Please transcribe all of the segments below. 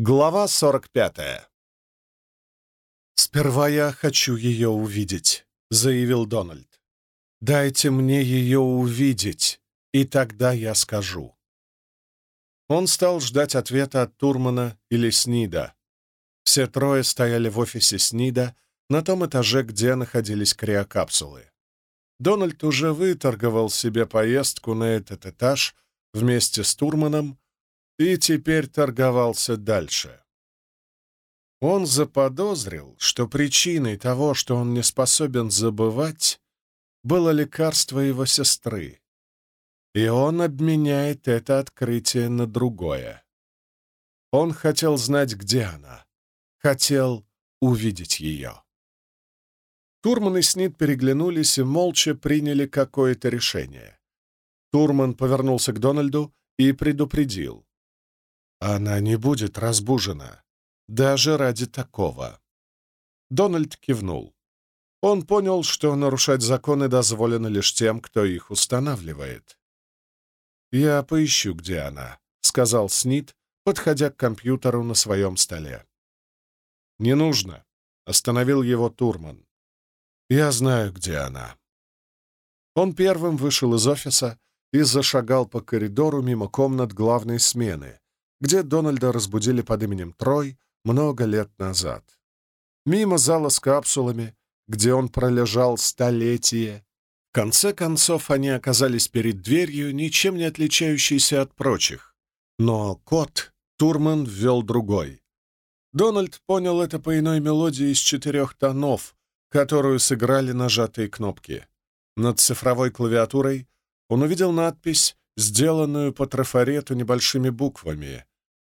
Глава 45 «Сперва я хочу ее увидеть», — заявил Дональд. «Дайте мне ее увидеть, и тогда я скажу». Он стал ждать ответа от Турмана или Снида. Все трое стояли в офисе Снида на том этаже, где находились криокапсулы. Дональд уже выторговал себе поездку на этот этаж вместе с Турманом, и теперь торговался дальше. Он заподозрил, что причиной того, что он не способен забывать, было лекарство его сестры, и он обменяет это открытие на другое. Он хотел знать, где она, хотел увидеть ее. Турман и Снит переглянулись и молча приняли какое-то решение. Турман повернулся к Дональду и предупредил. Она не будет разбужена. Даже ради такого. Дональд кивнул. Он понял, что нарушать законы дозволено лишь тем, кто их устанавливает. «Я поищу, где она», — сказал Снит, подходя к компьютеру на своем столе. «Не нужно», — остановил его Турман. «Я знаю, где она». Он первым вышел из офиса и зашагал по коридору мимо комнат главной смены, где Дональда разбудили под именем Трой много лет назад. Мимо зала с капсулами, где он пролежал столетие. В конце концов, они оказались перед дверью, ничем не отличающейся от прочих. Но кот Турман ввел другой. Дональд понял это по иной мелодии из четырех тонов, которую сыграли нажатые кнопки. Над цифровой клавиатурой он увидел надпись, сделанную по трафарету небольшими буквами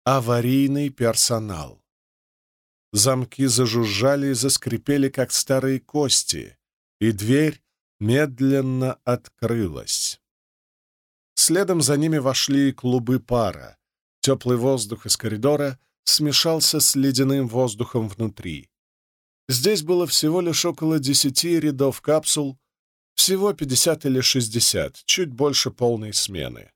аварийный персонал. Замки зажужжали и заскрипели, как старые кости, и дверь медленно открылась. Следом за ними вошли клубы пара. Теплый воздух из коридора смешался с ледяным воздухом внутри. Здесь было всего лишь около десяти рядов капсул, всего пятьдесят или шестьдесят, чуть больше полной смены.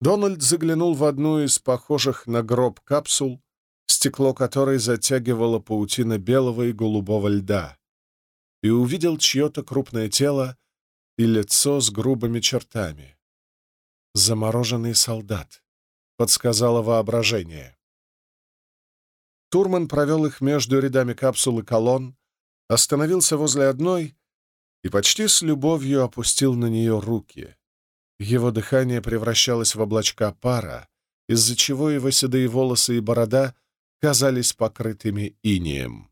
Дональд заглянул в одну из похожих на гроб капсул, стекло которой затягивало паутина белого и голубого льда, и увидел чье-то крупное тело и лицо с грубыми чертами. «Замороженный солдат», — подсказало воображение. Турман провел их между рядами капсул и колонн, остановился возле одной и почти с любовью опустил на нее руки. Его дыхание превращалось в облачка пара, из-за чего его седые волосы и борода казались покрытыми инеем.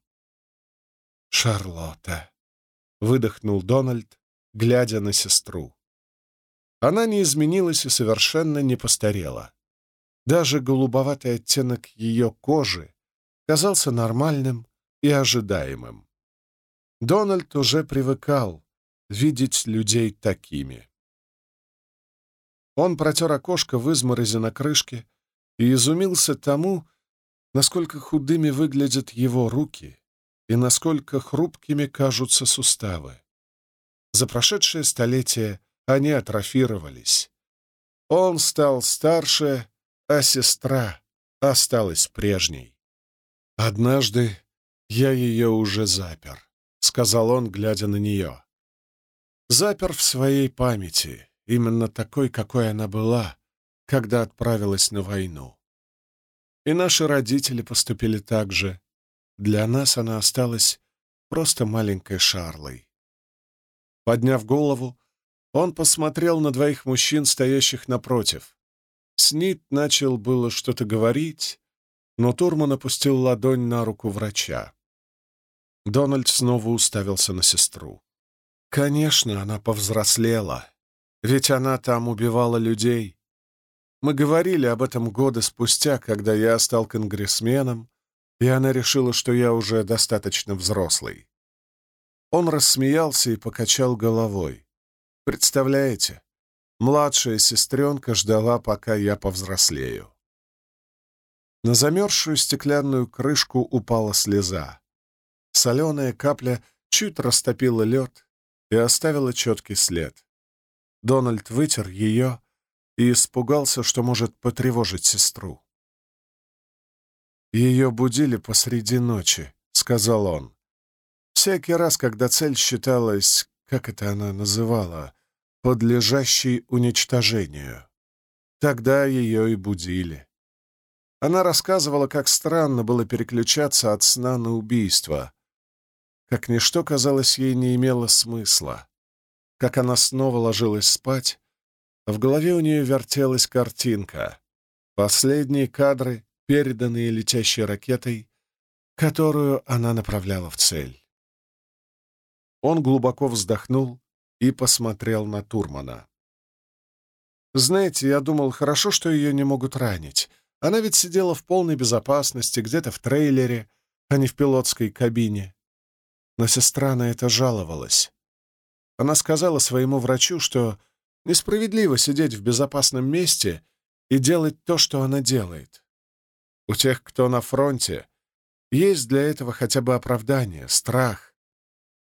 «Шарлотта!» — выдохнул Дональд, глядя на сестру. Она не изменилась и совершенно не постарела. Даже голубоватый оттенок ее кожи казался нормальным и ожидаемым. Дональд уже привыкал видеть людей такими. Он протер окошко в изморозе на крышке и изумился тому, насколько худыми выглядят его руки и насколько хрупкими кажутся суставы. За прошедшее столетие они атрофировались. Он стал старше, а сестра осталась прежней. «Однажды я ее уже запер», — сказал он, глядя на нее. «Запер в своей памяти, именно такой, какой она была, когда отправилась на войну. И наши родители поступили так же. Для нас она осталась просто маленькой Шарлой. Подняв голову, он посмотрел на двоих мужчин, стоящих напротив. Снит начал было что-то говорить, но Турман опустил ладонь на руку врача. Дональд снова уставился на сестру. Конечно, она повзрослела, ведь она там убивала людей. Мы говорили об этом годы спустя, когда я стал конгрессменом, и она решила, что я уже достаточно взрослый. Он рассмеялся и покачал головой. Представляете, младшая сестренка ждала, пока я повзрослею. На замерзшую стеклянную крышку упала слеза. Соленая капля чуть растопила лед и оставила четкий след. Дональд вытер ее и испугался, что может потревожить сестру. Ее будили посреди ночи, — сказал он. Всякий раз, когда цель считалась, как это она называла, подлежащей уничтожению. Тогда ее и будили. Она рассказывала, как странно было переключаться от сна на убийство, как ничто, казалось, ей не имело смысла, как она снова ложилась спать, а в голове у нее вертелась картинка. Последние кадры, переданные летящей ракетой, которую она направляла в цель. Он глубоко вздохнул и посмотрел на Турмана. «Знаете, я думал, хорошо, что ее не могут ранить. Она ведь сидела в полной безопасности, где-то в трейлере, а не в пилотской кабине. Но сестра на это жаловалась. Она сказала своему врачу, что несправедливо сидеть в безопасном месте и делать то, что она делает. У тех, кто на фронте, есть для этого хотя бы оправдание, страх,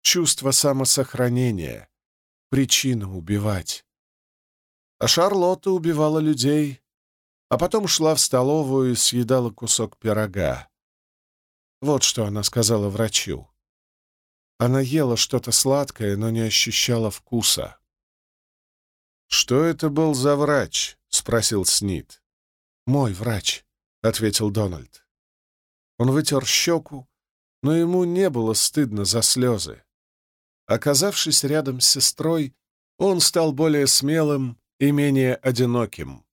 чувство самосохранения, причина убивать. А Шарлотта убивала людей, а потом шла в столовую и съедала кусок пирога. Вот что она сказала врачу. Она ела что-то сладкое, но не ощущала вкуса. «Что это был за врач?» — спросил Снит. «Мой врач», — ответил Дональд. Он вытер щеку, но ему не было стыдно за слезы. Оказавшись рядом с сестрой, он стал более смелым и менее одиноким.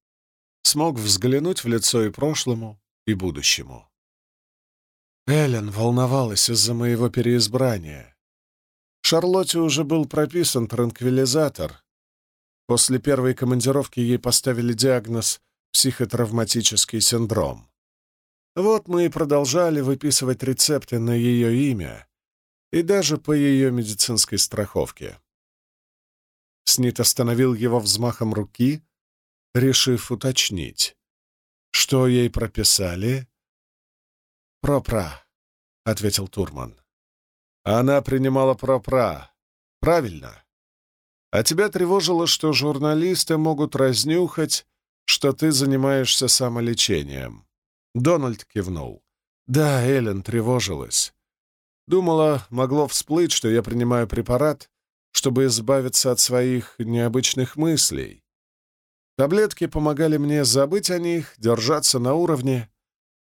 Смог взглянуть в лицо и прошлому, и будущему. Эллен волновалась из-за моего переизбрания. Шарлотте уже был прописан транквилизатор. После первой командировки ей поставили диагноз «психотравматический синдром». Вот мы и продолжали выписывать рецепты на ее имя, и даже по ее медицинской страховке. Снит остановил его взмахом руки, решив уточнить. Что ей прописали? «Пропра», — ответил Турман. «Она принимала пропра. Правильно. А тебя тревожило, что журналисты могут разнюхать, что ты занимаешься самолечением». Дональд кивнул. «Да, Эллен тревожилась. Думала, могло всплыть, что я принимаю препарат, чтобы избавиться от своих необычных мыслей. Таблетки помогали мне забыть о них, держаться на уровне.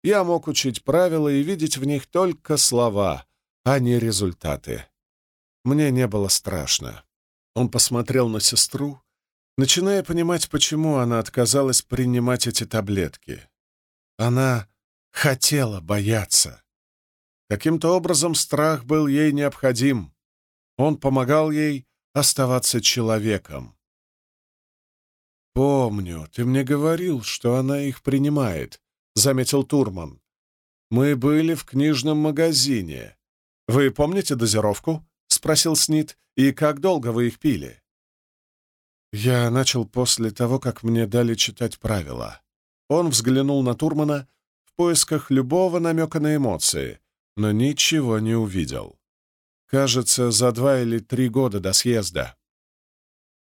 Я мог учить правила и видеть в них только слова, а не результаты. Мне не было страшно. Он посмотрел на сестру, начиная понимать, почему она отказалась принимать эти таблетки. Она хотела бояться. Каким-то образом страх был ей необходим. Он помогал ей оставаться человеком. «Помню, ты мне говорил, что она их принимает», — заметил Турман. «Мы были в книжном магазине. Вы помните дозировку?» — спросил Снит. «И как долго вы их пили?» Я начал после того, как мне дали читать правила. Он взглянул на Турмана в поисках любого намека на эмоции, но ничего не увидел. Кажется, за два или три года до съезда.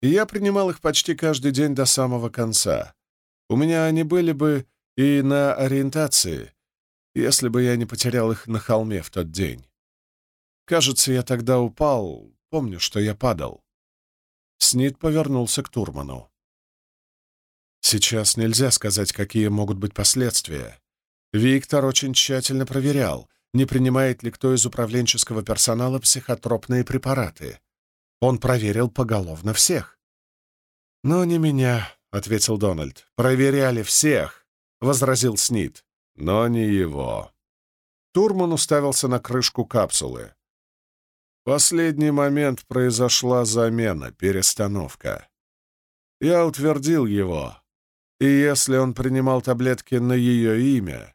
И я принимал их почти каждый день до самого конца. У меня они были бы и на ориентации, если бы я не потерял их на холме в тот день. Кажется, я тогда упал, помню, что я падал. Снит повернулся к Турману. Сейчас нельзя сказать, какие могут быть последствия. Виктор очень тщательно проверял, не принимает ли кто из управленческого персонала психотропные препараты. Он проверил поголовно всех. «Но не меня», — ответил Дональд. «Проверяли всех», — возразил Снит. «Но не его». Турман уставился на крышку капсулы. последний момент произошла замена, перестановка. Я утвердил его, и если он принимал таблетки на ее имя,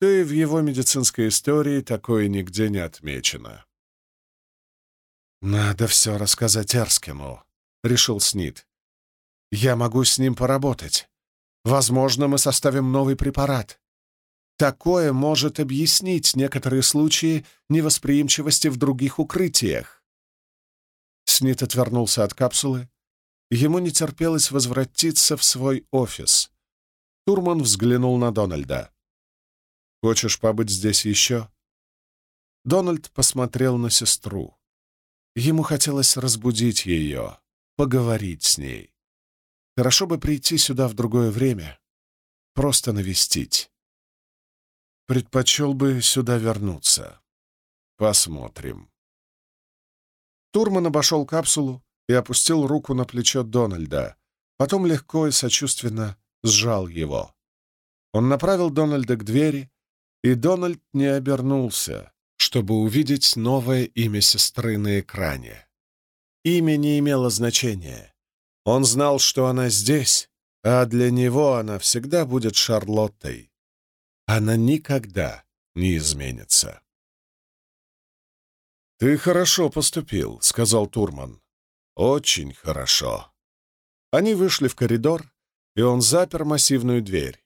то и в его медицинской истории такое нигде не отмечено. «Надо все рассказать Эрскину», — решил Снит. «Я могу с ним поработать. Возможно, мы составим новый препарат. Такое может объяснить некоторые случаи невосприимчивости в других укрытиях». Снит отвернулся от капсулы. Ему не терпелось возвратиться в свой офис. Турман взглянул на Дональда. Хочешь побыть здесь еще?» Дональд посмотрел на сестру. Ему хотелось разбудить ее, поговорить с ней. Хорошо бы прийти сюда в другое время, просто навестить. Предпочел бы сюда вернуться. Посмотрим. Турман обошел капсулу и опустил руку на плечо Дональда, потом легко и сочувственно сжал его. Он направил Дональда к двери, и Дональд не обернулся, чтобы увидеть новое имя сестры на экране. Имя не имело значения. Он знал, что она здесь, а для него она всегда будет Шарлоттой. Она никогда не изменится. «Ты хорошо поступил», — сказал Турман. «Очень хорошо». Они вышли в коридор, и он запер массивную дверь.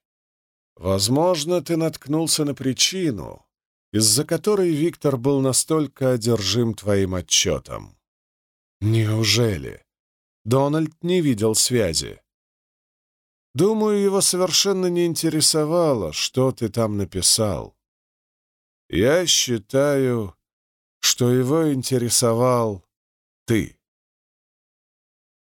«Возможно, ты наткнулся на причину, из-за которой Виктор был настолько одержим твоим отчетом». «Неужели?» Дональд не видел связи. Думаю, его совершенно не интересовало, что ты там написал. Я считаю, что его интересовал ты.